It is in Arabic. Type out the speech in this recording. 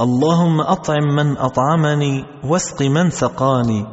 اللهم أطعم من أطعمني واسق من سقاني